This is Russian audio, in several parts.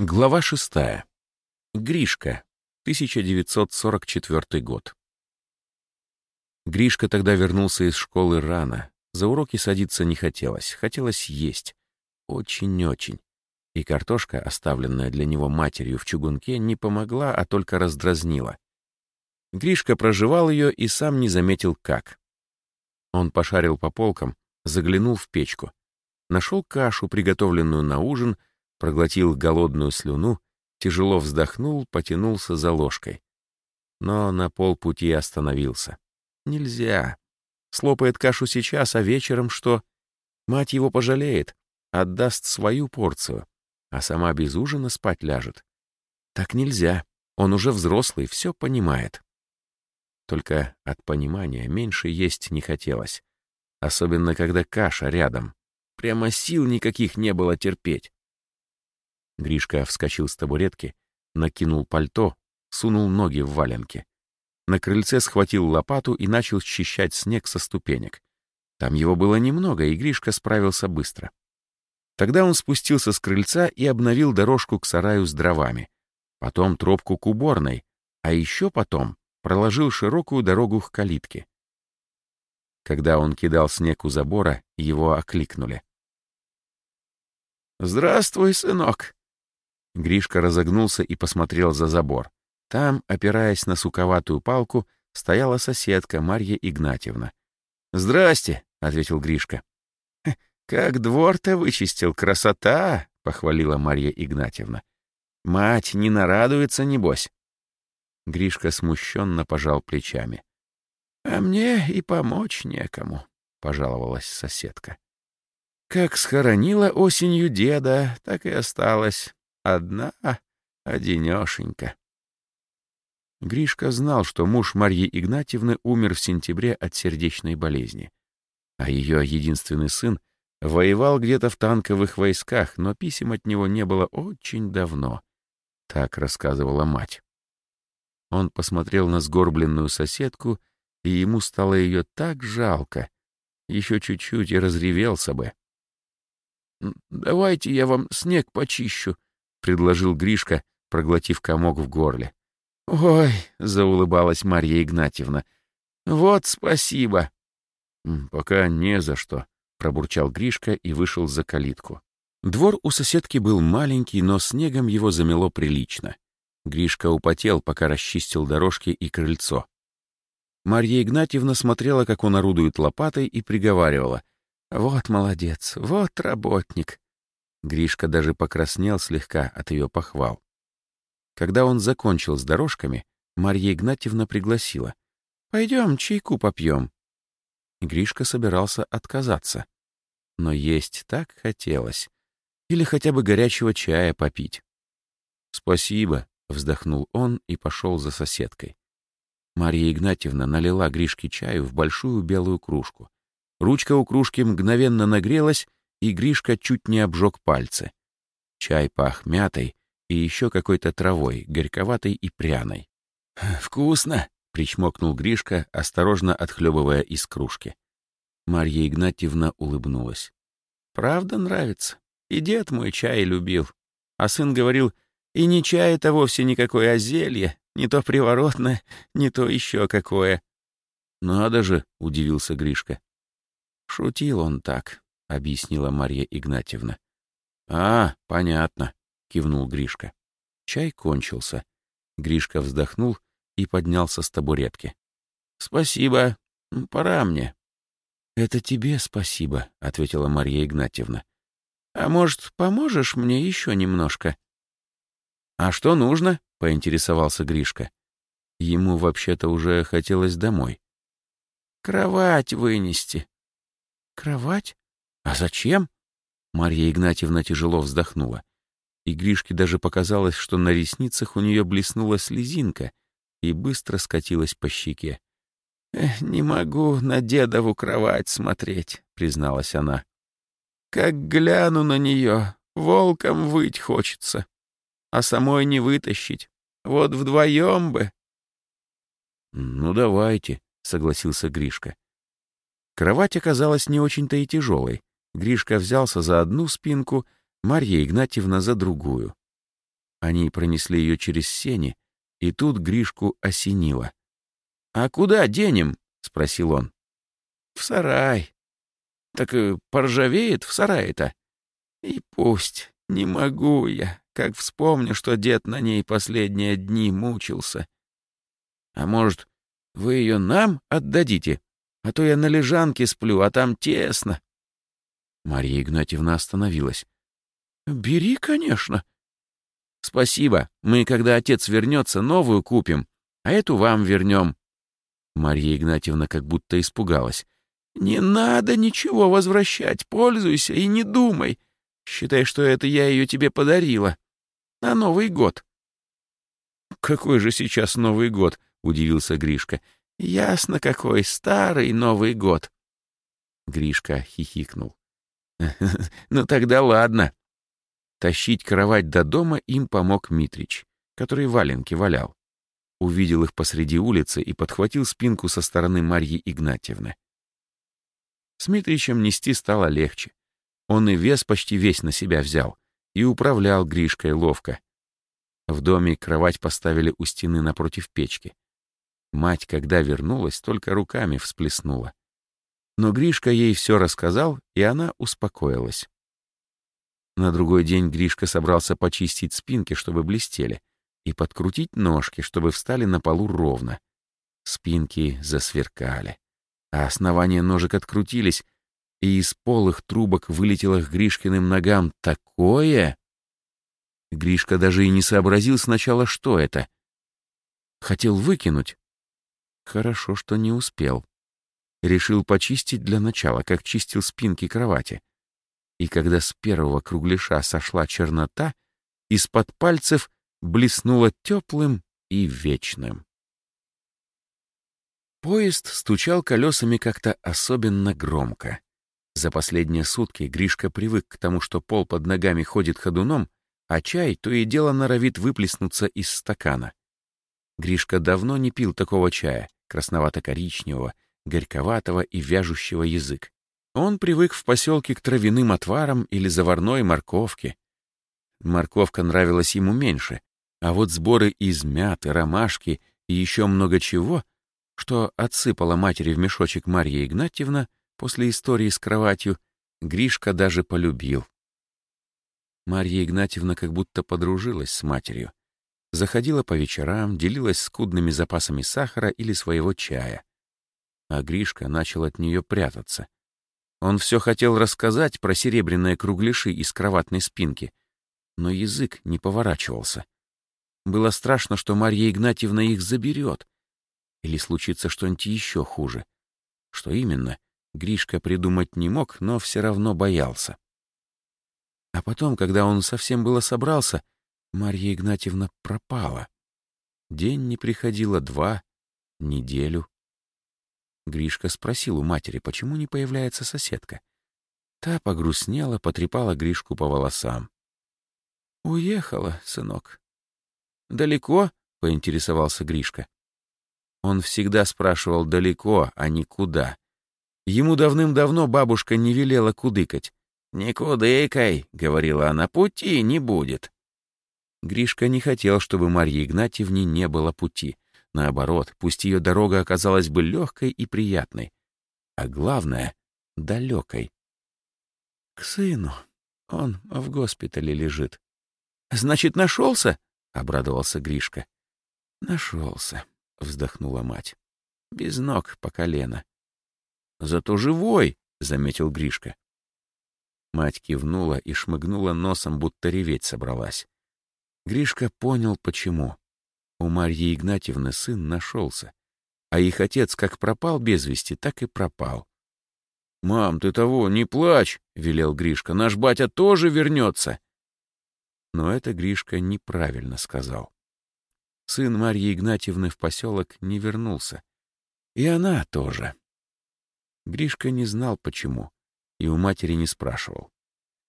Глава шестая. Гришка. 1944 год. Гришка тогда вернулся из школы рано. За уроки садиться не хотелось. Хотелось есть. Очень-очень. И картошка, оставленная для него матерью в чугунке, не помогла, а только раздразнила. Гришка проживал ее и сам не заметил, как. Он пошарил по полкам, заглянул в печку. Нашел кашу, приготовленную на ужин, проглотил голодную слюну, тяжело вздохнул, потянулся за ложкой. Но на полпути остановился. Нельзя. Слопает кашу сейчас, а вечером что? Мать его пожалеет, отдаст свою порцию, а сама без ужина спать ляжет. Так нельзя. Он уже взрослый, все понимает. Только от понимания меньше есть не хотелось. Особенно, когда каша рядом. Прямо сил никаких не было терпеть. Гришка вскочил с табуретки, накинул пальто, сунул ноги в валенки. На крыльце схватил лопату и начал счищать снег со ступенек. Там его было немного, и Гришка справился быстро. Тогда он спустился с крыльца и обновил дорожку к сараю с дровами. Потом тропку к уборной, а еще потом проложил широкую дорогу к калитке. Когда он кидал снег у забора, его окликнули. «Здравствуй, сынок!» Гришка разогнулся и посмотрел за забор. Там, опираясь на суковатую палку, стояла соседка Марья Игнатьевна. «Здрасте», — ответил Гришка. «Как двор-то вычистил, красота!» — похвалила Марья Игнатьевна. «Мать не нарадуется, небось?» Гришка смущенно пожал плечами. «А мне и помочь некому», — пожаловалась соседка. «Как схоронила осенью деда, так и осталась. Одна, одинешенька. Гришка знал, что муж Марьи Игнатьевны умер в сентябре от сердечной болезни, а ее единственный сын воевал где-то в танковых войсках, но писем от него не было очень давно, так рассказывала мать. Он посмотрел на сгорбленную соседку, и ему стало ее так жалко. Еще чуть-чуть и разревелся бы. «Давайте я вам снег почищу», — предложил Гришка, проглотив комок в горле. «Ой», — заулыбалась Марья Игнатьевна, — «вот спасибо». «Пока не за что», — пробурчал Гришка и вышел за калитку. Двор у соседки был маленький, но снегом его замело прилично. Гришка употел, пока расчистил дорожки и крыльцо. Марья Игнатьевна смотрела, как он орудует лопатой, и приговаривала. «Вот молодец, вот работник. Гришка даже покраснел слегка от ее похвал. Когда он закончил с дорожками, Марья Игнатьевна пригласила. «Пойдем, чайку попьем». Гришка собирался отказаться. Но есть так хотелось. Или хотя бы горячего чая попить. «Спасибо», — вздохнул он и пошел за соседкой. Марья Игнатьевна налила Гришке чаю в большую белую кружку. Ручка у кружки мгновенно нагрелась, и Гришка чуть не обжег пальцы. Чай пах мятой и еще какой-то травой, горьковатой и пряной. «Вкусно!» — причмокнул Гришка, осторожно отхлебывая из кружки. Марья Игнатьевна улыбнулась. «Правда нравится? И дед мой чай любил. А сын говорил, и не чай это вовсе никакое, а зелье, не то приворотное, не то еще какое». «Надо же!» — удивился Гришка. Шутил он так. — объяснила Марья Игнатьевна. «А, понятно», — кивнул Гришка. Чай кончился. Гришка вздохнул и поднялся с табуретки. «Спасибо. Пора мне». «Это тебе спасибо», — ответила Марья Игнатьевна. «А может, поможешь мне еще немножко?» «А что нужно?» — поинтересовался Гришка. Ему вообще-то уже хотелось домой. «Кровать вынести». «Кровать? «А зачем?» Марья Игнатьевна тяжело вздохнула. И Гришке даже показалось, что на ресницах у нее блеснула слезинка и быстро скатилась по щеке. «Не могу на дедову кровать смотреть», — призналась она. «Как гляну на нее, волком выть хочется, а самой не вытащить. Вот вдвоем бы». «Ну, давайте», — согласился Гришка. Кровать оказалась не очень-то и тяжелой. Гришка взялся за одну спинку, Марья Игнатьевна за другую. Они пронесли ее через сени, и тут Гришку осенило. «А куда денем?» — спросил он. «В сарай». «Так э, поржавеет в сарае-то?» «И пусть. Не могу я, как вспомню, что дед на ней последние дни мучился. А может, вы ее нам отдадите? А то я на лежанке сплю, а там тесно». Мария Игнатьевна остановилась. «Бери, конечно». «Спасибо. Мы, когда отец вернется, новую купим, а эту вам вернем». Мария Игнатьевна как будто испугалась. «Не надо ничего возвращать, пользуйся и не думай. Считай, что это я ее тебе подарила. На Новый год». «Какой же сейчас Новый год?» — удивился Гришка. «Ясно какой, старый Новый год». Гришка хихикнул. «Ну тогда ладно». Тащить кровать до дома им помог Митрич, который валенки валял. Увидел их посреди улицы и подхватил спинку со стороны Марьи Игнатьевны. С Митричем нести стало легче. Он и вес почти весь на себя взял и управлял Гришкой ловко. В доме кровать поставили у стены напротив печки. Мать, когда вернулась, только руками всплеснула. Но Гришка ей все рассказал, и она успокоилась. На другой день Гришка собрался почистить спинки, чтобы блестели, и подкрутить ножки, чтобы встали на полу ровно. Спинки засверкали, а основания ножек открутились, и из полых трубок вылетело к Гришкиным ногам такое... Гришка даже и не сообразил сначала, что это. Хотел выкинуть. Хорошо, что не успел. Решил почистить для начала, как чистил спинки кровати. И когда с первого кругляша сошла чернота, из-под пальцев блеснуло теплым и вечным. Поезд стучал колесами как-то особенно громко. За последние сутки Гришка привык к тому, что пол под ногами ходит ходуном, а чай то и дело норовит выплеснуться из стакана. Гришка давно не пил такого чая, красновато-коричневого, горьковатого и вяжущего язык. Он привык в поселке к травяным отварам или заварной морковке. Морковка нравилась ему меньше, а вот сборы из мяты, ромашки и еще много чего, что отсыпала матери в мешочек Марья Игнатьевна после истории с кроватью, Гришка даже полюбил. Марья Игнатьевна как будто подружилась с матерью. Заходила по вечерам, делилась скудными запасами сахара или своего чая. А Гришка начал от нее прятаться. Он все хотел рассказать про серебряные кругляши из кроватной спинки, но язык не поворачивался. Было страшно, что Марья Игнатьевна их заберет. Или случится что-нибудь еще хуже. Что именно, Гришка придумать не мог, но все равно боялся. А потом, когда он совсем было собрался, Марья Игнатьевна пропала. День не приходила, два, неделю. Гришка спросил у матери, почему не появляется соседка. Та погрустнела, потрепала Гришку по волосам. «Уехала, сынок». «Далеко?» — поинтересовался Гришка. Он всегда спрашивал далеко, а не куда. Ему давным-давно бабушка не велела кудыкать. «Не кудыкай», — говорила она, — «пути не будет». Гришка не хотел, чтобы Марье Игнатьевне не было пути. Наоборот, пусть ее дорога оказалась бы легкой и приятной. А главное — далекой. «К сыну. Он в госпитале лежит». «Значит, нашелся?» — обрадовался Гришка. «Нашелся», — вздохнула мать. «Без ног по колено». «Зато живой», — заметил Гришка. Мать кивнула и шмыгнула носом, будто реветь собралась. Гришка понял, почему. У Марьи Игнатьевны сын нашелся, а их отец как пропал без вести, так и пропал. «Мам, ты того, не плачь!» — велел Гришка. «Наш батя тоже вернется!» Но это Гришка неправильно сказал. Сын Марьи Игнатьевны в поселок не вернулся. И она тоже. Гришка не знал, почему, и у матери не спрашивал.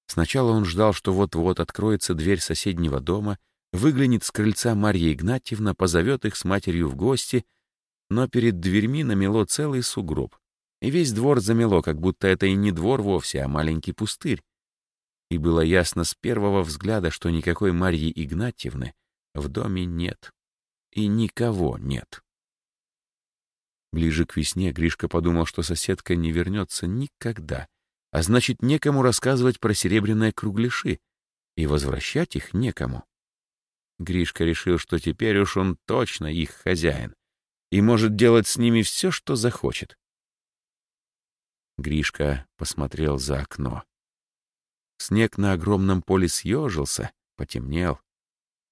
Сначала он ждал, что вот-вот откроется дверь соседнего дома, выглянет с крыльца Марья Игнатьевна, позовет их с матерью в гости, но перед дверьми намело целый сугроб. И весь двор замело, как будто это и не двор вовсе, а маленький пустырь. и было ясно с первого взгляда, что никакой Марьи Игнатьевны в доме нет. И никого нет. Ближе к весне Гришка подумал, что соседка не вернется никогда, а значит, некому рассказывать про серебряные кругляши, и возвращать их некому. Гришка решил, что теперь уж он точно их хозяин и может делать с ними все, что захочет. Гришка посмотрел за окно. Снег на огромном поле съежился, потемнел,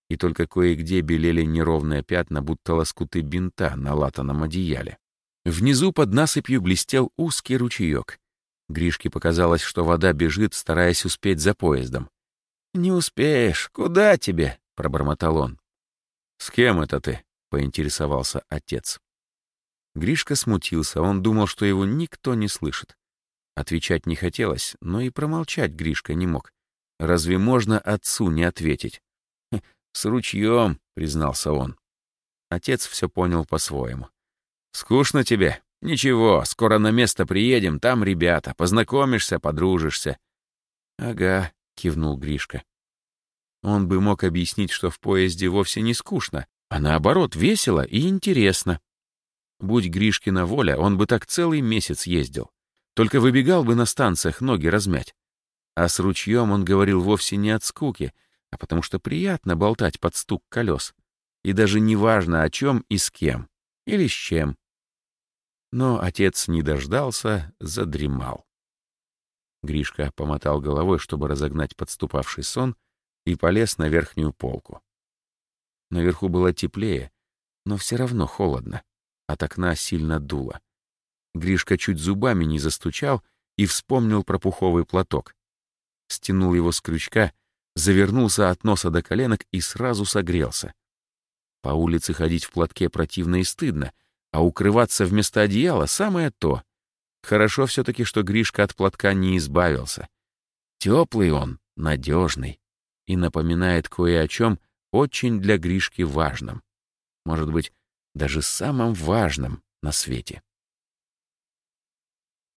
и только кое-где белели неровные пятна, будто лоскуты бинта на латаном одеяле. Внизу под насыпью блестел узкий ручеек. Гришке показалось, что вода бежит, стараясь успеть за поездом. «Не успеешь, куда тебе?» — пробормотал он. «С кем это ты?» — поинтересовался отец. Гришка смутился, он думал, что его никто не слышит. Отвечать не хотелось, но и промолчать Гришка не мог. Разве можно отцу не ответить? «Хм, «С ручьем», — признался он. Отец все понял по-своему. «Скучно тебе? Ничего, скоро на место приедем, там ребята, познакомишься, подружишься». «Ага», — кивнул Гришка. Он бы мог объяснить, что в поезде вовсе не скучно, а наоборот, весело и интересно. Будь Гришкина воля, он бы так целый месяц ездил. Только выбегал бы на станциях ноги размять. А с ручьем он говорил вовсе не от скуки, а потому что приятно болтать под стук колес. И даже не важно, о чем и с кем. Или с чем. Но отец не дождался, задремал. Гришка помотал головой, чтобы разогнать подступавший сон, и полез на верхнюю полку. Наверху было теплее, но все равно холодно. От окна сильно дуло. Гришка чуть зубами не застучал и вспомнил про пуховый платок. Стянул его с крючка, завернулся от носа до коленок и сразу согрелся. По улице ходить в платке противно и стыдно, а укрываться вместо одеяла — самое то. Хорошо все-таки, что Гришка от платка не избавился. Теплый он, надежный и напоминает кое о чем очень для Гришки важном. Может быть, даже самым важным на свете.